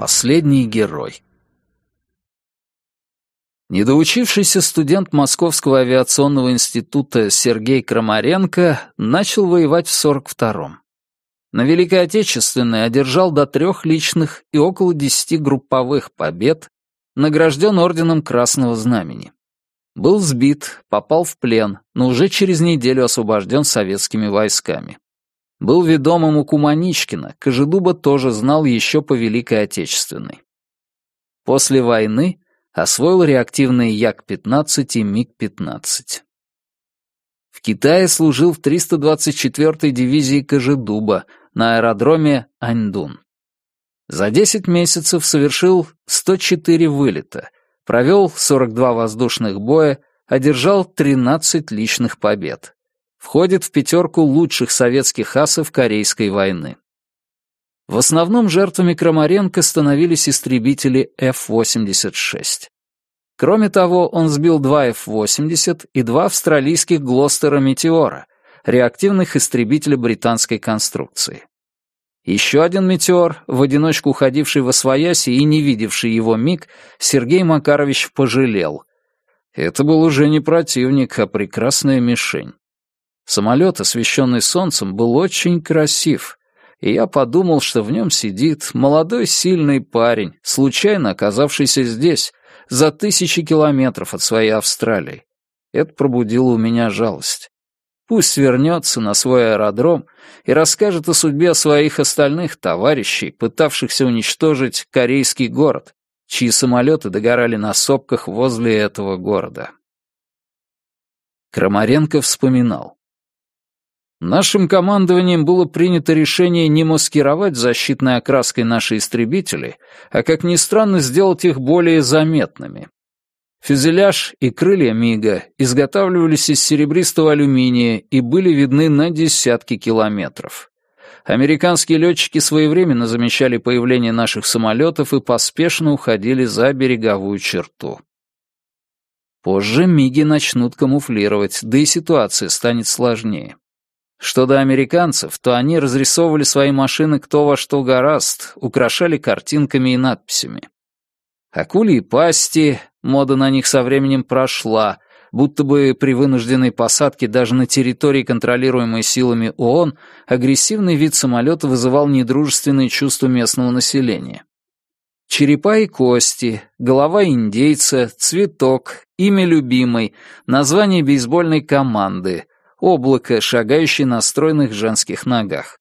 Последний герой. Недоучившийся студент Московского авиационного института Сергей Крамаренко начал воевать в 42-м. На Великой Отечественной одержал до трех личных и около десяти групповых побед, награжден орденом Красного Знамени. Был сбит, попал в плен, но уже через неделю освобожден советскими войсками. Был ведомым у Куманичкина, Кожедуба тоже знал еще по Великой Отечественной. После войны освоил реактивные Як-15 и МиГ-15. В Китае служил в 324-й дивизии Кожедуба на аэродроме Аньдун. За 10 месяцев совершил 104 вылета, провел 42 воздушных боя, одержал 13 личных побед. Входит в пятерку лучших советских асов Корейской войны. В основном жертвами Крамаренко становились истребители F-86. Кроме того, он сбил два F-80 и два австралийских Глостера Метеора, реактивных истребителя британской конструкции. Еще один метеор, в одиночку уходивший во свояси и не видевший его миг, Сергей Макарович пожалел. Это был уже не противник, а прекрасная мишень. Самолет, освещенный солнцем, был очень красив, и я подумал, что в нем сидит молодой сильный парень, случайно оказавшийся здесь, за тысячи километров от своей Австралии. Это пробудило у меня жалость. Пусть вернется на свой аэродром и расскажет о судьбе своих остальных товарищей, пытавшихся уничтожить корейский город, чьи самолеты догорали на сопках возле этого города. Крамаренко вспоминал. Нашим командованием было принято решение не маскировать защитной окраской наши истребители, а, как ни странно, сделать их более заметными. Фюзеляж и крылья Мига изготавливались из серебристого алюминия и были видны на десятки километров. Американские летчики своевременно замечали появление наших самолетов и поспешно уходили за береговую черту. Позже Миги начнут камуфлировать, да и ситуация станет сложнее. Что до американцев, то они разрисовывали свои машины кто во что гораст, украшали картинками и надписями. Акули и пасти, мода на них со временем прошла, будто бы при вынужденной посадке даже на территории, контролируемой силами ООН, агрессивный вид самолета вызывал недружественные чувства местного населения. Черепа и кости, голова индейца, цветок, имя любимой, название бейсбольной команды, облако, шагающее на стройных женских ногах.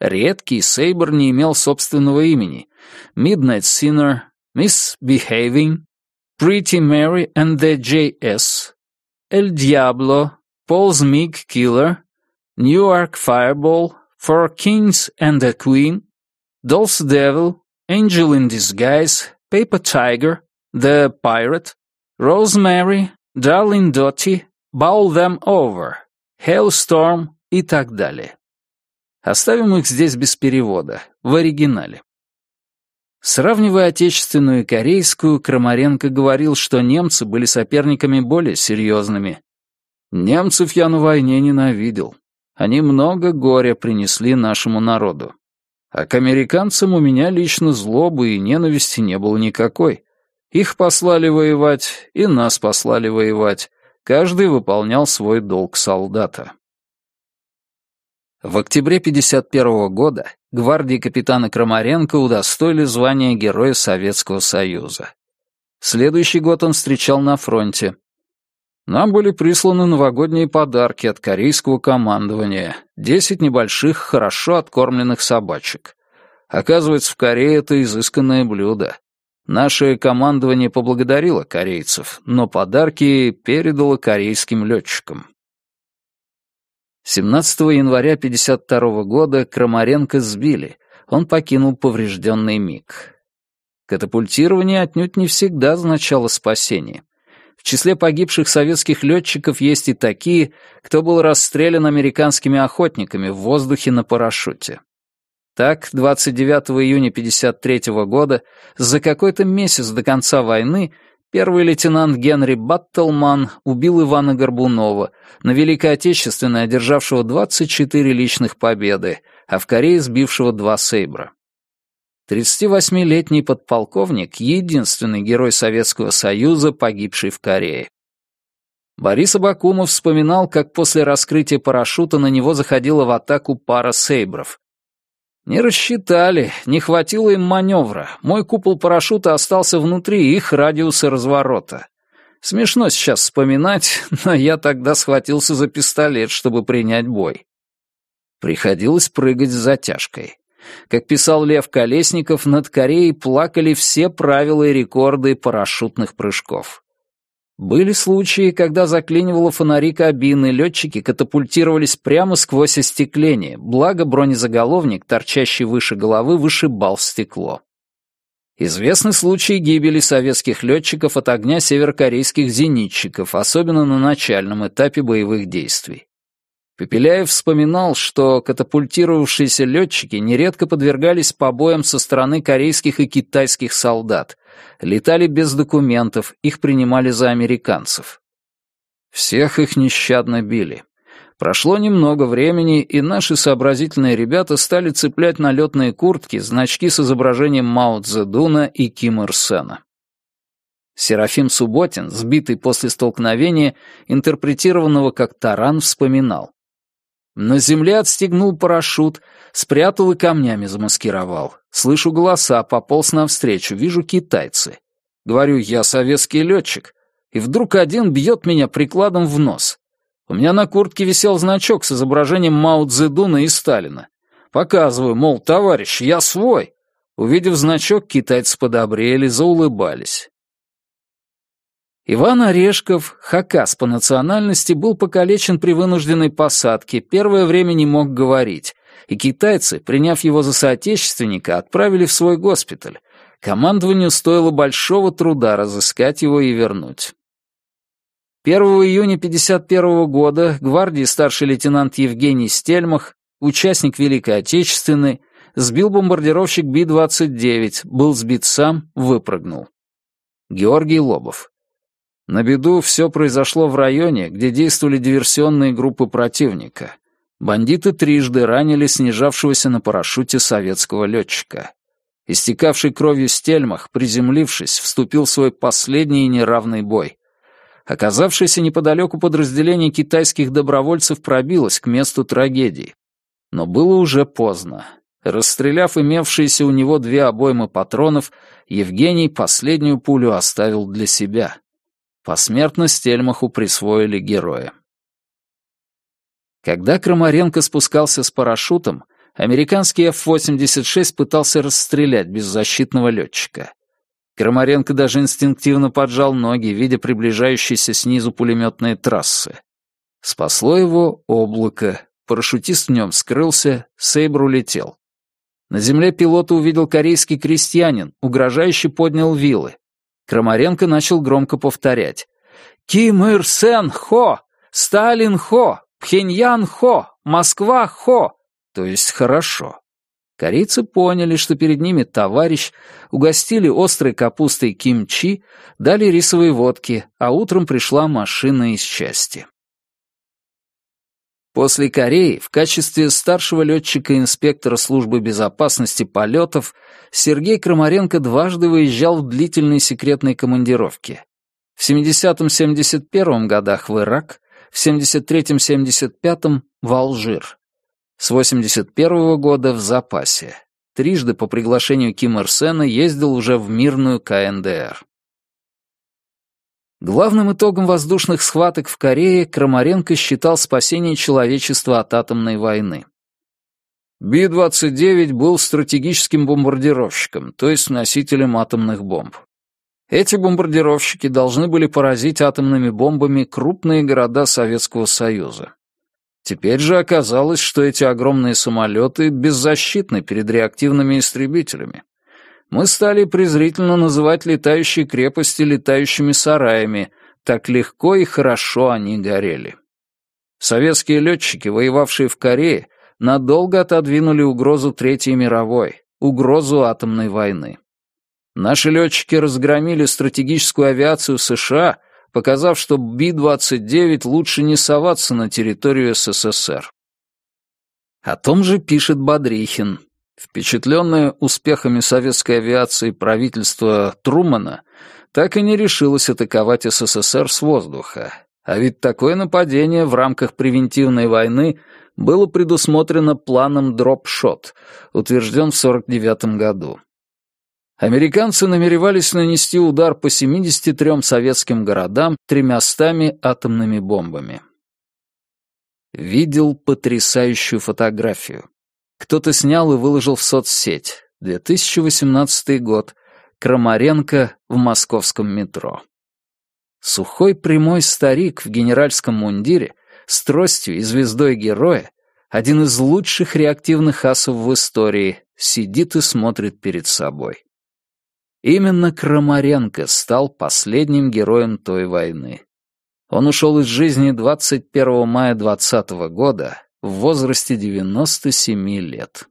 Редкий Сейбр не имел собственного имени. Midnight Sinner, Miss Behaving, Pretty Mary and the J.S., El Diablo, Paul's Mig Killer, Newark Fireball, Four Kings and a Queen, Dolph's Devil, Angel in Disguise, Paper Tiger, The Pirate, Rosemary, Darling Dottie, Bowl Them Over, Hailstorm и так далее. Оставим их здесь без перевода, в оригинале. Сравнивая отечественную и корейскую, Крамаренко говорил, что немцы были соперниками более серьезными. Немцев я на войне ненавидел. Они много горя принесли нашему народу. А к американцам у меня лично злобы и ненависти не было никакой. Их послали воевать, и нас послали воевать. Каждый выполнял свой долг солдата. В октябре 1951 года гвардии капитана Крамаренко удостоили звания Героя Советского Союза. Следующий год он встречал на фронте. Нам были присланы новогодние подарки от корейского командования, десять небольших, хорошо откормленных собачек. Оказывается, в Корее это изысканное блюдо. Наше командование поблагодарило корейцев, но подарки передало корейским летчикам. 17 января 1952 года Крамаренко сбили, он покинул поврежденный МиГ. Катапультирование отнюдь не всегда означало спасение. В числе погибших советских летчиков есть и такие, кто был расстрелян американскими охотниками в воздухе на парашюте. Так, 29 июня 1953 года, за какой-то месяц до конца войны, первый лейтенант Генри Баттлман убил Ивана Горбунова, на Великой Отечественной одержавшего 24 личных победы, а в Корее сбившего два «Сейбра». 38-летний подполковник — единственный герой Советского Союза, погибший в Корее. Борис Абакумов вспоминал, как после раскрытия парашюта на него заходила в атаку пара сейбров. Не рассчитали, не хватило им маневра. Мой купол парашюта остался внутри их радиуса разворота. Смешно сейчас вспоминать, но я тогда схватился за пистолет, чтобы принять бой. Приходилось прыгать с затяжкой. Как писал Лев Колесников, над Кореей плакали все правила и рекорды парашютных прыжков. Были случаи, когда заклинивало фонари кабины, летчики катапультировались прямо сквозь остекление, благо бронезаголовник, торчащий выше головы, вышибал стекло. Известны случаи гибели советских летчиков от огня северокорейских зенитчиков, особенно на начальном этапе боевых действий. Пепеляев вспоминал, что катапультировавшиеся летчики нередко подвергались побоям со стороны корейских и китайских солдат, летали без документов, их принимали за американцев. Всех их нещадно били. Прошло немного времени, и наши сообразительные ребята стали цеплять на летные куртки значки с изображением Мао Цзэдуна и Ким Ир Сена. Серафим Субботин, сбитый после столкновения, интерпретированного как таран, вспоминал. На земле отстегнул парашют, спрятал и камнями замаскировал. Слышу голоса, пополз навстречу, вижу китайцы. Говорю, я советский летчик. И вдруг один бьет меня прикладом в нос. У меня на куртке висел значок с изображением Мао Цзэдуна и Сталина. Показываю, мол, товарищ, я свой. Увидев значок, китайцы подобрели, заулыбались. Иван Орешков, хакас по национальности, был покалечен при вынужденной посадке, первое время не мог говорить, и китайцы, приняв его за соотечественника, отправили в свой госпиталь. Командованию стоило большого труда разыскать его и вернуть. 1 июня 1951 года гвардии старший лейтенант Евгений Стельмах, участник Великой Отечественной, сбил бомбардировщик Би-29, был сбит сам, выпрыгнул. Георгий Лобов. На беду все произошло в районе, где действовали диверсионные группы противника. Бандиты трижды ранили снижавшегося на парашюте советского летчика. Истекавший кровью стельмах, приземлившись, вступил в свой последний неравный бой. Оказавшееся неподалеку подразделение китайских добровольцев пробилось к месту трагедии. Но было уже поздно. Расстреляв имевшиеся у него две обоймы патронов, Евгений последнюю пулю оставил для себя. Посмертно Стельмаху присвоили героя. Когда Крамаренко спускался с парашютом, американский F-86 пытался расстрелять беззащитного летчика. Крамаренко даже инстинктивно поджал ноги, видя приближающиеся снизу пулеметные трассы. Спасло его облако, парашютист в нем скрылся, Сейбр улетел. На земле пилота увидел корейский крестьянин, угрожающе поднял вилы. Крамаренко начал громко повторять. «Ким Ир Сен Хо! Сталин Хо! Пхеньян Хо! Москва Хо!» То есть хорошо. Корейцы поняли, что перед ними товарищ, угостили острой капустой кимчи, дали рисовые водки, а утром пришла машина из части. После Кореи в качестве старшего летчика-инспектора службы безопасности полетов Сергей Крамаренко дважды выезжал в длительные секретные командировки. В 70-71 годах в Ирак, в 73-75 в Алжир. С 81 года в запасе. Трижды по приглашению Ким Ир Сена ездил уже в мирную КНДР. Главным итогом воздушных схваток в Корее Крамаренко считал спасение человечества от атомной войны. Би-29 был стратегическим бомбардировщиком, то есть носителем атомных бомб. Эти бомбардировщики должны были поразить атомными бомбами крупные города Советского Союза. Теперь же оказалось, что эти огромные самолеты беззащитны перед реактивными истребителями мы стали презрительно называть летающие крепости летающими сараями, так легко и хорошо они горели. Советские летчики, воевавшие в Корее, надолго отодвинули угрозу Третьей мировой, угрозу атомной войны. Наши летчики разгромили стратегическую авиацию США, показав, что Би-29 лучше не соваться на территорию СССР. О том же пишет Бодрихин. Впечатленное успехами советской авиации правительство Трумана так и не решилось атаковать СССР с воздуха, а ведь такое нападение в рамках превентивной войны было предусмотрено планом «Дропшот», утвержден в 1949 году. Американцы намеревались нанести удар по 73 советским городам тремястами атомными бомбами. Видел потрясающую фотографию. Кто-то снял и выложил в соцсеть. 2018 год. Крамаренко в московском метро. Сухой прямой старик в генеральском мундире с тростью и звездой героя, один из лучших реактивных асов в истории, сидит и смотрит перед собой. Именно Крамаренко стал последним героем той войны. Он ушел из жизни 21 мая 2020 года в возрасте 97 лет.